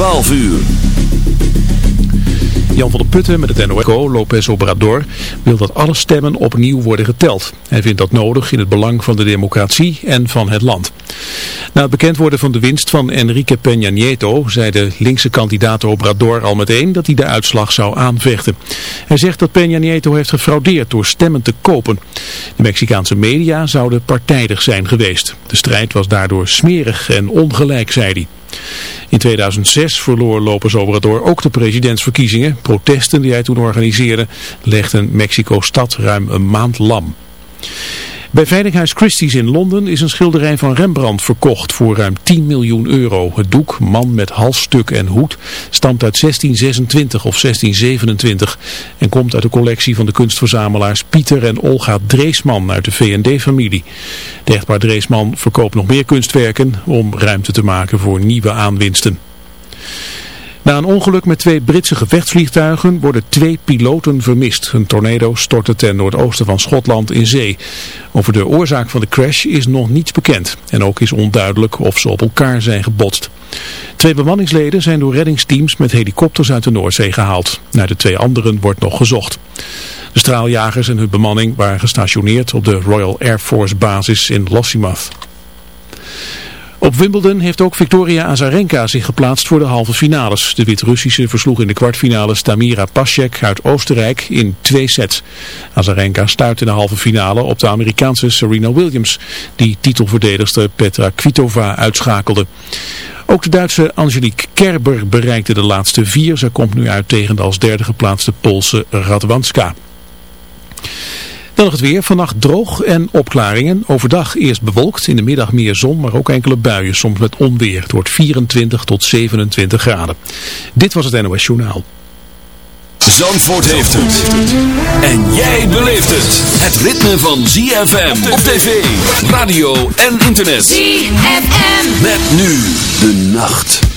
12 uur. Jan van der Putten met het NOCO, Lopez Obrador, wil dat alle stemmen opnieuw worden geteld. Hij vindt dat nodig in het belang van de democratie en van het land. Na het bekend worden van de winst van Enrique Peña Nieto zei de linkse kandidaat Obrador al meteen dat hij de uitslag zou aanvechten. Hij zegt dat Peña Nieto heeft gefraudeerd door stemmen te kopen. De Mexicaanse media zouden partijdig zijn geweest. De strijd was daardoor smerig en ongelijk, zei hij. In 2006 verloor Lopez Obrador ook de presidentsverkiezingen. Protesten die hij toen organiseerde legden Mexico-stad ruim een maand lam. Bij Veilinghuis Christie's in Londen is een schilderij van Rembrandt verkocht voor ruim 10 miljoen euro. Het doek, man met halsstuk en hoed, stamt uit 1626 of 1627 en komt uit de collectie van de kunstverzamelaars Pieter en Olga Dreesman uit de V&D-familie. De echtpaar Dreesman verkoopt nog meer kunstwerken om ruimte te maken voor nieuwe aanwinsten. Na een ongeluk met twee Britse gevechtsvliegtuigen worden twee piloten vermist. Een tornado stortte ten noordoosten van Schotland in zee. Over de oorzaak van de crash is nog niets bekend. En ook is onduidelijk of ze op elkaar zijn gebotst. Twee bemanningsleden zijn door reddingsteams met helikopters uit de Noordzee gehaald. Naar de twee anderen wordt nog gezocht. De straaljagers en hun bemanning waren gestationeerd op de Royal Air Force basis in Lossiemouth. Op Wimbledon heeft ook Victoria Azarenka zich geplaatst voor de halve finales. De Wit-Russische versloeg in de kwartfinales Tamira Pasek uit Oostenrijk in twee sets. Azarenka stuit in de halve finale op de Amerikaanse Serena Williams, die titelverdedigster Petra Kvitova uitschakelde. Ook de Duitse Angelique Kerber bereikte de laatste vier. Zij komt nu uit tegen de als derde geplaatste Poolse Radwanska. Dan nog het weer. Vannacht droog en opklaringen. Overdag eerst bewolkt. In de middag meer zon, maar ook enkele buien. Soms met onweer. Het wordt 24 tot 27 graden. Dit was het NOS Journaal. Zandvoort heeft het. En jij beleeft het. Het ritme van ZFM op tv, radio en internet. ZFM. Met nu de nacht.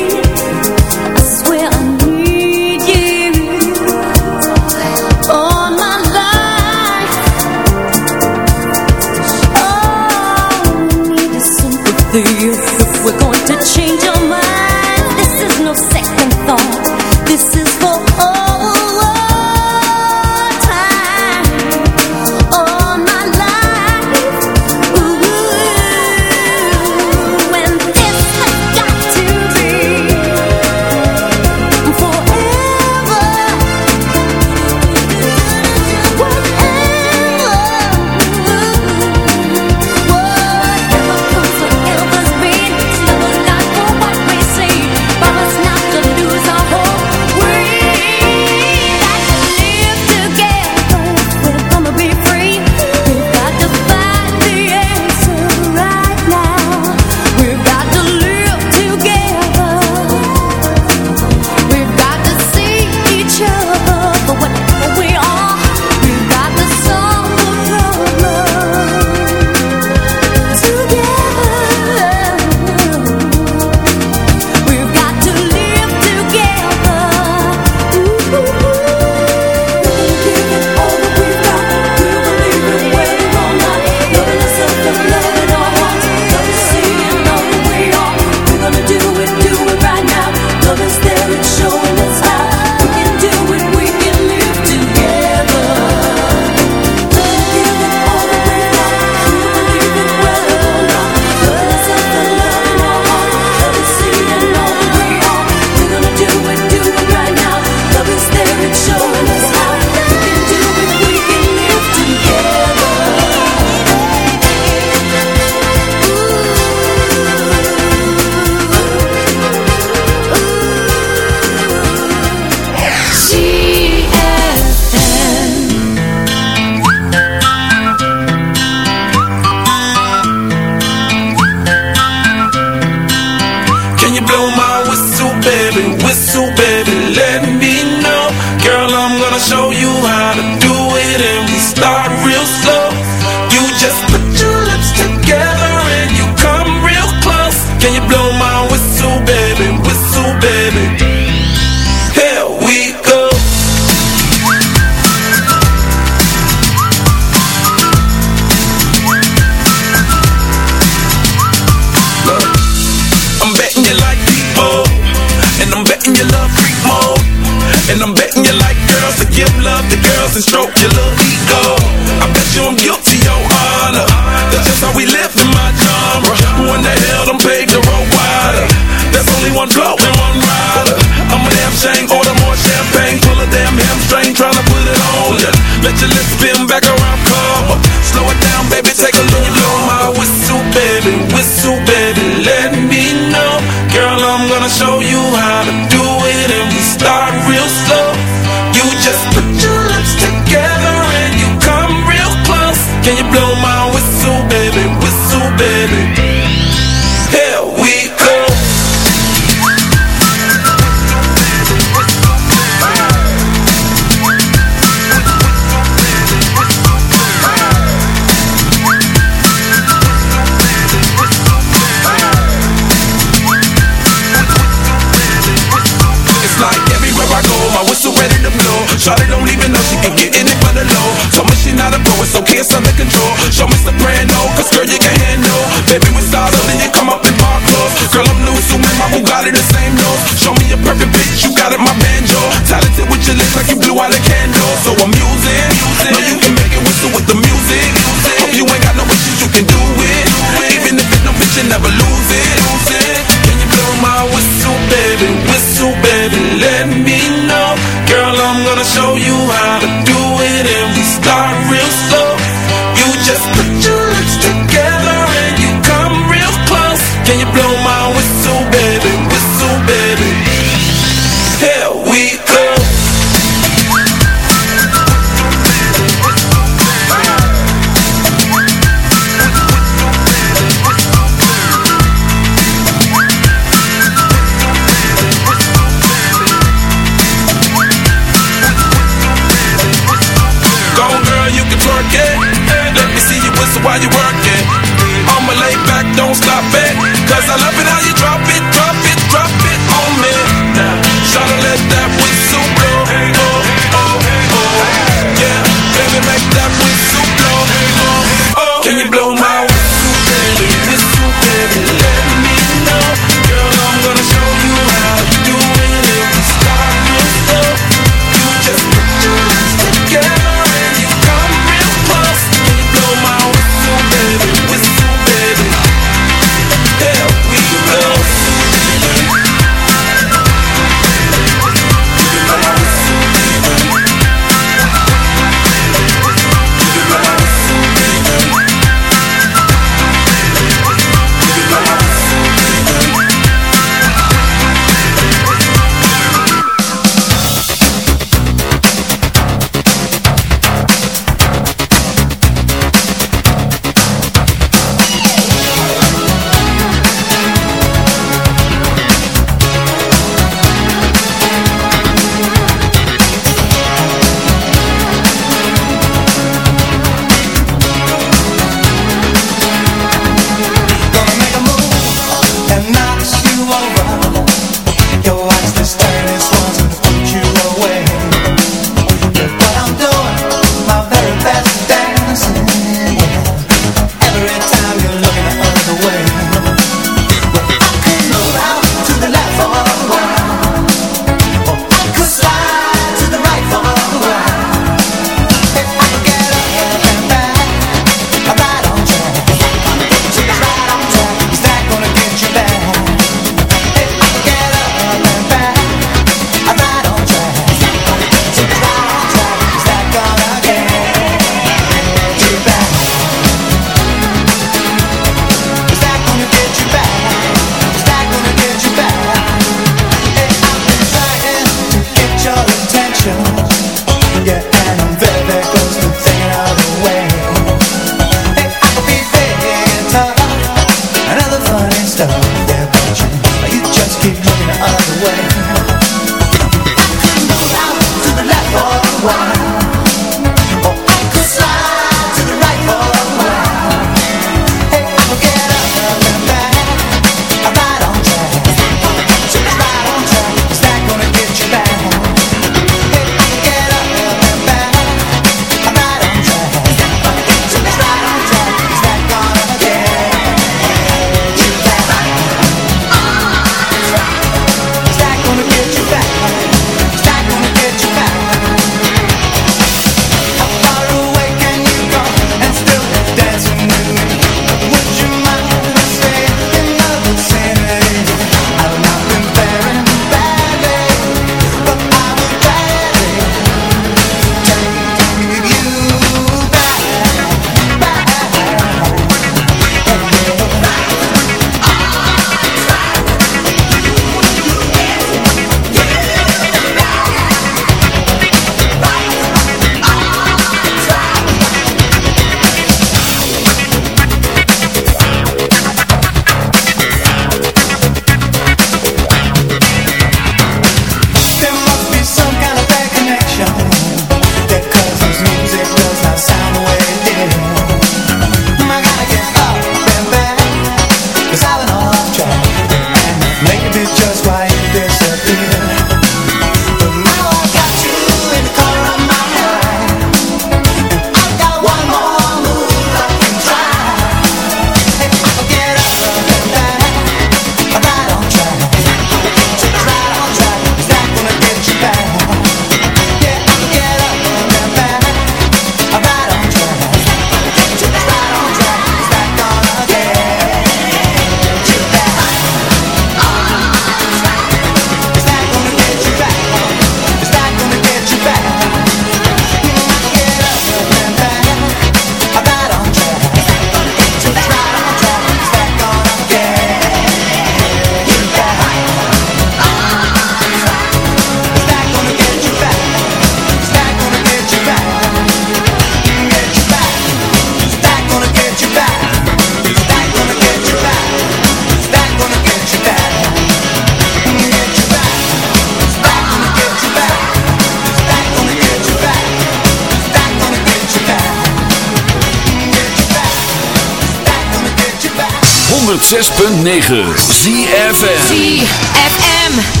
106.9 ZFM ZFM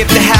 give the house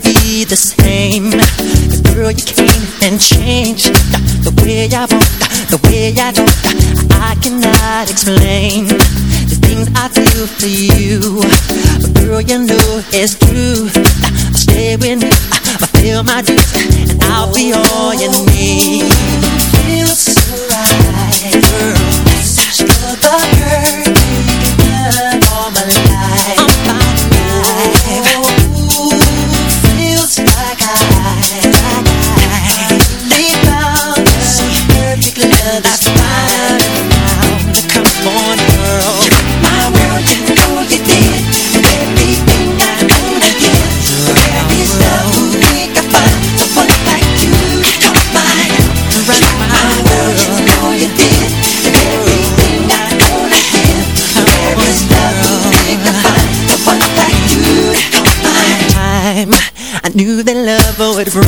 Never be the same. Girl, you came and changed the way I want, the way I don't. I cannot explain the things I do for you. But girl, you know it's true. I'll stay with you, I'll feel my dues, and I'll be all you need. Feels so right, girl. Such the girl, level with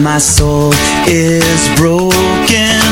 My soul is broken.